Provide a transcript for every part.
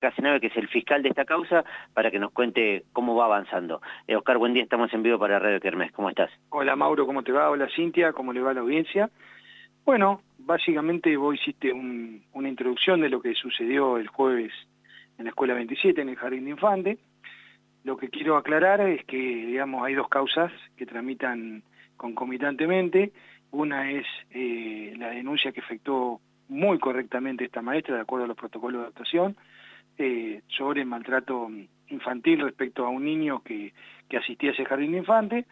Casenave, que es el fiscal de esta causa, para que nos cuente cómo va avanzando. Eh, Oscar, buen día, estamos en vivo para Radio Kermés. ¿Cómo estás? Hola Mauro, ¿cómo te va? Hola Cintia, ¿cómo le va a la audiencia? Bueno, básicamente vos hiciste una introducción de lo que sucedió el jueves en la Escuela 27, en el Jardín de Infante. Lo que quiero aclarar es que, digamos, hay dos causas que tramitan concomitantemente. Una es eh, la denuncia que efectuó muy correctamente esta maestra, de acuerdo a los protocolos de actuación, eh, sobre maltrato infantil respecto a un niño que, que asistía a ese jardín de infante.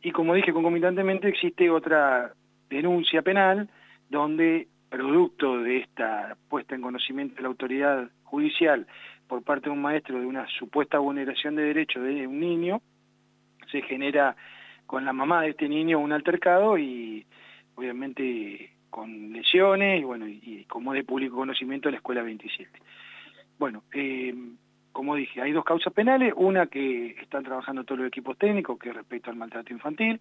Y como dije concomitantemente, existe otra denuncia penal donde, producto de esta puesta en conocimiento de la autoridad judicial por parte de un maestro de una supuesta vulneración de derechos de un niño, se genera con la mamá de este niño un altercado y obviamente con lesiones y bueno y como de público conocimiento la escuela 27. Bueno, eh, como dije, hay dos causas penales, una que están trabajando todos los equipos técnicos, que es respecto al maltrato infantil.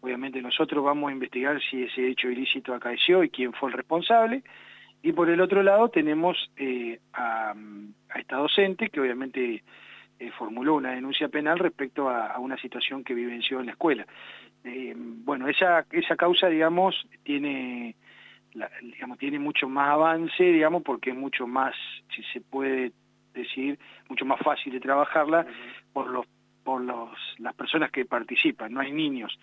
Obviamente nosotros vamos a investigar si ese hecho ilícito acaeció y quién fue el responsable. Y por el otro lado tenemos eh, a, esta docente que obviamente eh, formuló una denuncia penal respecto a, una situación que vivenció en la escuela. bueno, esa, esa causa, digamos, tiene digamos, tiene mucho más avance, digamos, porque es mucho más, si se puede decir, mucho más fácil de trabajarla por los por los, las personas que participan, no hay niños.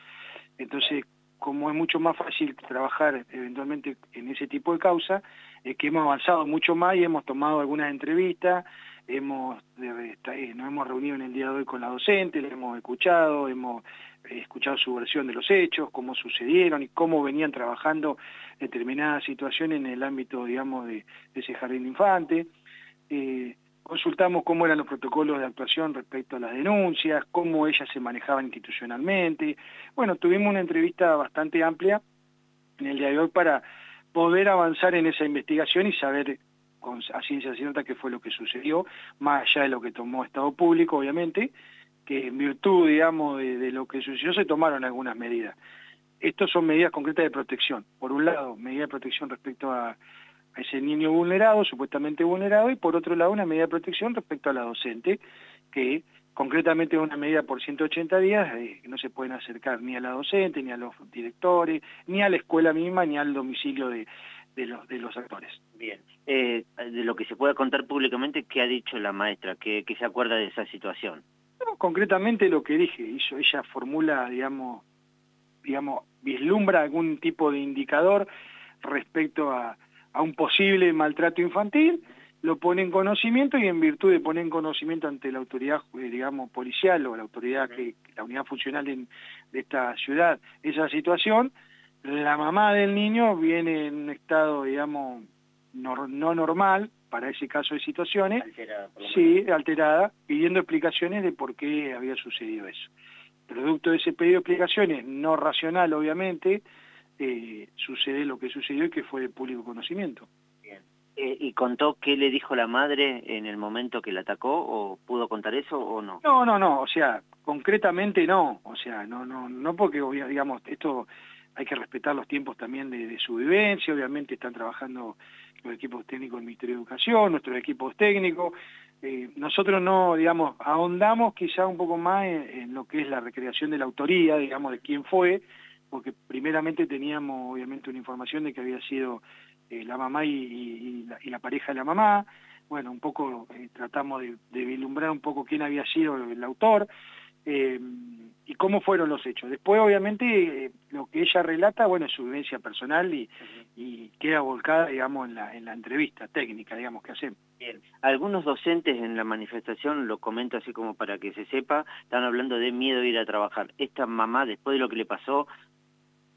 Entonces, como es mucho más fácil trabajar eventualmente en ese tipo de causa, es que hemos avanzado mucho más y hemos tomado algunas entrevistas, hemos, eh, nos hemos reunido en el día de hoy con la docente, le hemos escuchado, hemos escuchado su versión de los hechos, cómo sucedieron y cómo venían trabajando determinadas situaciones en el ámbito, digamos, de, ese jardín de infante. Eh, consultamos cómo eran los protocolos de actuación respecto a las denuncias, cómo ellas se manejaban institucionalmente. Bueno, tuvimos una entrevista bastante amplia en el día de hoy para poder avanzar en esa investigación y saber con, a ciencia cierta qué fue lo que sucedió, más allá de lo que tomó Estado Público, obviamente, que en virtud, digamos, de, lo que sucedió se tomaron algunas medidas. Estas son medidas concretas de protección. Por un lado, medida de protección respecto a, ese niño vulnerado, supuestamente vulnerado, y por otro lado, una medida de protección respecto a la docente, que concretamente es una medida por 180 días, eh, que no se pueden acercar ni a la docente, ni a los directores, ni a la escuela misma, ni al domicilio de, de, los, de los actores. Bien. Eh, de lo que se pueda contar públicamente, ¿qué ha dicho la maestra? ¿Qué, se acuerda de esa situación? concretamente lo que dije, hizo, ella formula, digamos, digamos, vislumbra algún tipo de indicador respecto a, a un posible maltrato infantil, lo pone en conocimiento y en virtud de poner en conocimiento ante la autoridad, eh, digamos, policial o la autoridad, que la unidad funcional de esta ciudad, esa situación, la mamá del niño viene en un estado, digamos, no, normal para ese caso de situaciones, alterada, sí, alterada, pidiendo explicaciones de por qué había sucedido eso. Producto de ese pedido de explicaciones, no racional obviamente, eh, sucede lo que sucedió y que fue de público conocimiento. Bien. Eh, ¿Y contó qué le dijo la madre en el momento que la atacó o pudo contar eso o no? No, no, no, o sea, concretamente no, o sea, no, no, no porque digamos, esto hay que respetar los tiempos también de, su vivencia, obviamente están trabajando los equipos técnicos del Ministerio de Educación, nuestros equipos técnicos, eh, nosotros no, digamos, ahondamos quizá un poco más en, lo que es la recreación de la autoría, digamos, de quién fue, porque primeramente teníamos obviamente una información de que había sido eh, la mamá y, la, pareja de la mamá, bueno, un poco eh, tratamos de, de, vislumbrar un poco quién había sido el autor, eh, y cómo fueron los hechos. Después, obviamente, lo que ella relata, bueno, es su vivencia personal y, y queda volcada, digamos, en la, en la entrevista técnica, digamos, que hacemos. Bien, algunos docentes en la manifestación, lo comento así como para que se sepa, están hablando de miedo a ir a trabajar. Esta mamá, después de lo que le pasó,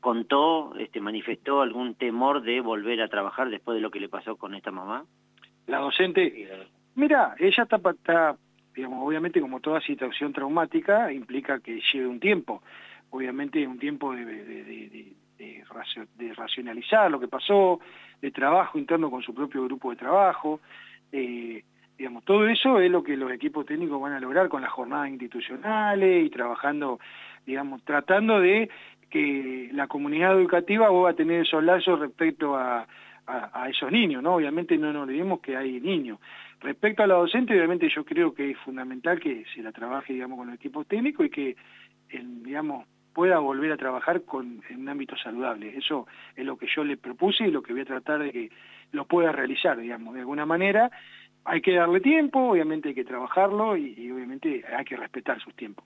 contó, este, manifestó algún temor de volver a trabajar después de lo que le pasó con esta mamá? La docente, mira, ella está, está, digamos, obviamente como toda situación traumática implica que lleve un tiempo, obviamente un tiempo de, de, racionalizar lo que pasó, de trabajo interno con su propio grupo de trabajo, eh, digamos, todo eso es lo que los equipos técnicos van a lograr con las jornadas institucionales y trabajando, digamos, tratando de que la comunidad educativa va a tener esos lazos respecto a, a, esos niños, ¿no? Obviamente no nos olvidemos que hay niños. Respecto a la docente, obviamente yo creo que es fundamental que se la trabaje, digamos, con el equipo técnico y que, digamos, pueda volver a trabajar con, en un ámbito saludable. Eso es lo que yo le propuse y lo que voy a tratar de que lo pueda realizar, digamos, de alguna manera. Hay que darle tiempo, obviamente hay que trabajarlo y, obviamente hay que respetar sus tiempos.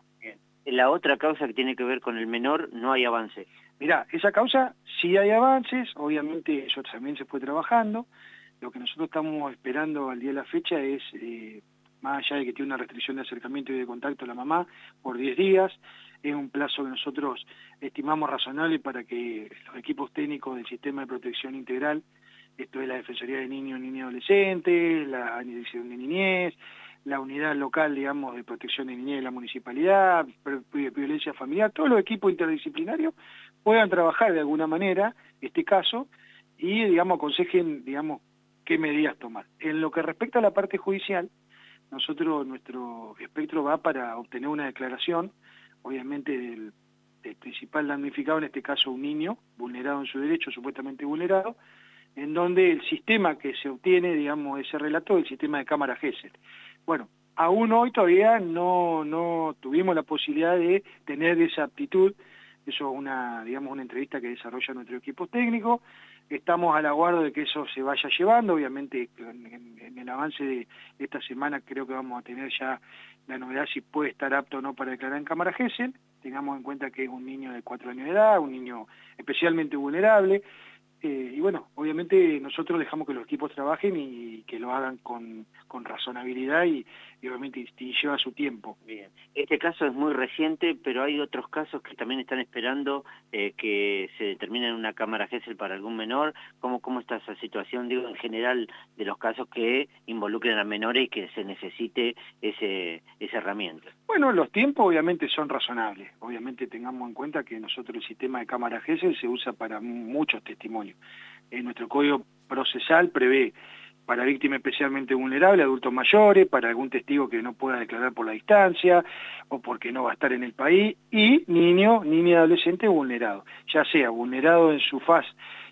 La otra causa que tiene que ver con el menor no hay avance. Mirá, esa causa sí hay avances, obviamente eso también se fue trabajando. Lo que nosotros estamos esperando al día de la fecha es, eh, más allá de que tiene una restricción de acercamiento y de contacto la mamá por 10 días, es un plazo que nosotros estimamos razonable para que los equipos técnicos del sistema de protección integral, esto es la Defensoría de Niños, Niños y Adolescentes, la Dirección de Niñez, la unidad local, digamos, de protección de niñez de la municipalidad, violencia familiar, todos los equipos interdisciplinarios puedan trabajar de alguna manera este caso y, digamos, aconsejen, digamos, qué medidas tomar. En lo que respecta a la parte judicial, nosotros, nuestro espectro va para obtener una declaración obviamente del, principal damnificado, en este caso un niño, vulnerado en su derecho, supuestamente vulnerado, en donde el sistema que se obtiene, digamos, ese relato, el sistema de cámara GESEL. Bueno, aún hoy todavía no, no tuvimos la posibilidad de tener esa aptitud, eso es una, digamos, una entrevista que desarrolla nuestro equipo técnico, estamos a la guarda de que eso se vaya llevando, obviamente en, el avance de esta semana creo que vamos a tener ya la novedad si puede estar apto o no para declarar en Cámara GESEL, tengamos en cuenta que es un niño de cuatro años de edad, un niño especialmente vulnerable, eh, y bueno, obviamente nosotros dejamos que los equipos trabajen y que lo hagan con, con razonabilidad y, obviamente lleva su tiempo. Bien, este caso es muy reciente, pero hay otros casos que también están esperando eh, que se determine una cámara GESEL para algún menor. ¿Cómo, ¿Cómo está esa situación, digo, en general, de los casos que involucren a menores y que se necesite ese, esa herramienta? Bueno, los tiempos obviamente son razonables. Obviamente tengamos en cuenta que nosotros el sistema de cámara GESEL se usa para muchos testimonios. En nuestro código procesal prevé para víctimas especialmente vulnerables, adultos mayores, para algún testigo que no pueda declarar por la distancia o porque no va a estar en el país, y niño, niño y adolescente vulnerado, ya sea vulnerado en su faz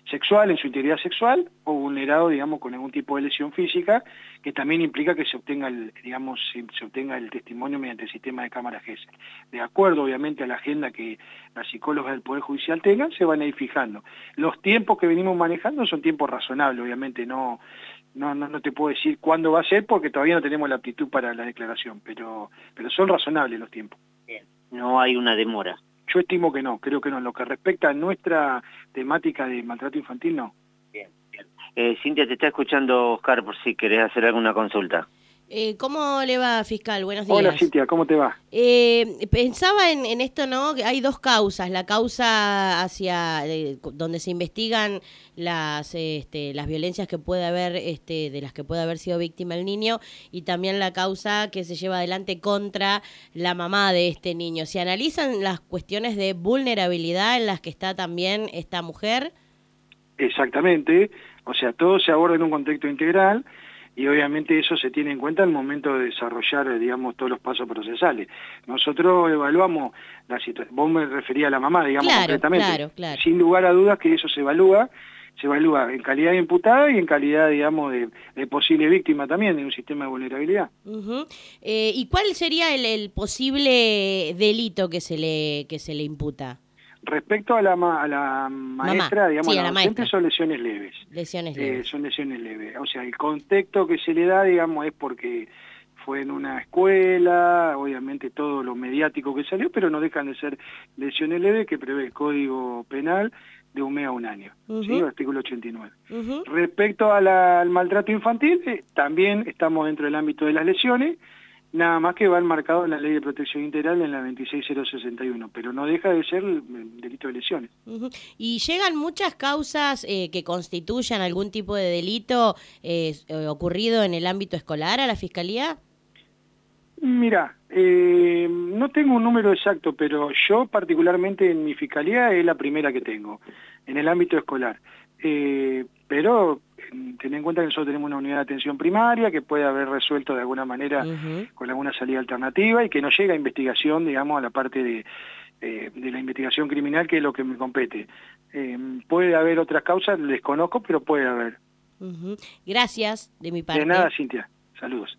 sexual, en su integridad sexual, o vulnerado, digamos, con algún tipo de lesión física, que también implica que se obtenga el, digamos, se obtenga el testimonio mediante el sistema de cámara GESEL. De acuerdo, obviamente, a la agenda que las psicólogas del Poder Judicial tengan, se van a ir fijando. Los tiempos que venimos manejando son tiempos razonables, obviamente, no, no, no, no te puedo decir cuándo va a ser porque todavía no tenemos la aptitud para la declaración, pero, pero son razonables los tiempos. Bien. No hay una demora. Yo estimo que no, creo que no. En lo que respecta a nuestra temática de maltrato infantil, no. Bien, bien. Eh, Cintia, te está escuchando Oscar por si querés hacer alguna consulta. Eh, ¿Cómo le va, fiscal? Buenos días. Hola, Cintia, ¿cómo te va? Eh, pensaba en, esto, ¿no? Hay dos causas. La causa hacia eh, donde se investigan las, este, las violencias que puede haber, este, de las que puede haber sido víctima el niño, y también la causa que se lleva adelante contra la mamá de este niño. ¿Se analizan las cuestiones de vulnerabilidad en las que está también esta mujer? Exactamente. O sea, todo se aborda en un contexto integral y obviamente eso se tiene en cuenta al momento de desarrollar, digamos, todos los pasos procesales. Nosotros evaluamos la situación, vos me refería a la mamá, digamos, concretamente. Claro, claro. Sin lugar a dudas que eso se evalúa, se evalúa en calidad de imputada y en calidad, digamos, de, posible víctima también de un sistema de vulnerabilidad. Eh, ¿Y cuál sería el, posible delito que se le, que se le imputa? Respecto a la, a la maestra, digamos, la, son lesiones leves. Lesiones eh, leves. son lesiones leves. O sea, el contexto que se le da, digamos, es porque fue en una escuela, obviamente todo lo mediático que salió, pero no dejan de ser lesiones leves que prevé el Código Penal de un mes a un año, ¿sí? artículo 89. Respecto al maltrato infantil, eh, también estamos dentro del ámbito de las lesiones, nada más que va enmarcado en la Ley de Protección Integral en la 26061, pero no deja de ser delito de lesiones. ¿Y llegan muchas causas eh, que constituyan algún tipo de delito eh, eh, ocurrido en el ámbito escolar a la Fiscalía? Mira, no tengo un número exacto, pero yo particularmente en mi Fiscalía es la primera que tengo, en el ámbito escolar. pero ten en cuenta que nosotros tenemos una unidad de atención primaria que puede haber resuelto de alguna manera con alguna salida alternativa y que no llega a investigación, digamos, a la parte de, de la investigación criminal, que es lo que me compete. Eh, puede haber otras causas, desconozco, pero puede haber. Gracias de mi parte. De nada, Cintia. Saludos.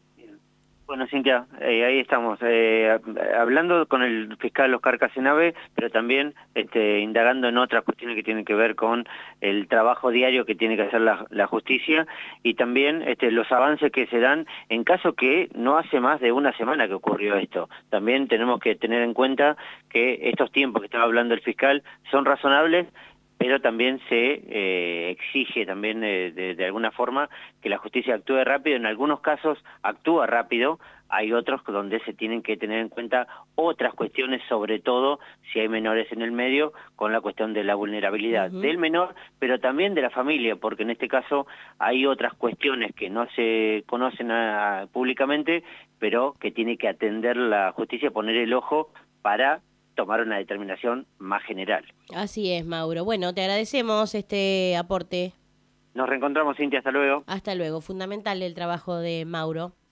Bueno, Cintia, eh, ahí estamos, eh, hablando con el fiscal Oscar Casenave, pero también este, indagando en otras cuestiones que tienen que ver con el trabajo diario que tiene que hacer la, justicia y también este, los avances que se dan en caso que no hace más de una semana que ocurrió esto. También tenemos que tener en cuenta que estos tiempos que estaba hablando el fiscal son razonables pero también se eh, exige también eh, de, alguna forma que la justicia actúe rápido. En algunos casos actúa rápido, hay otros donde se tienen que tener en cuenta otras cuestiones, sobre todo si hay menores en el medio, con la cuestión de la vulnerabilidad del menor, pero también de la familia, porque en este caso hay otras cuestiones que no se conocen ah, públicamente, pero que tiene que atender la justicia, poner el ojo para tomar una determinación más general. Así es, Mauro. Bueno, te agradecemos este aporte. Nos reencontramos, Cintia. Hasta luego. Hasta luego. Fundamental el trabajo de Mauro.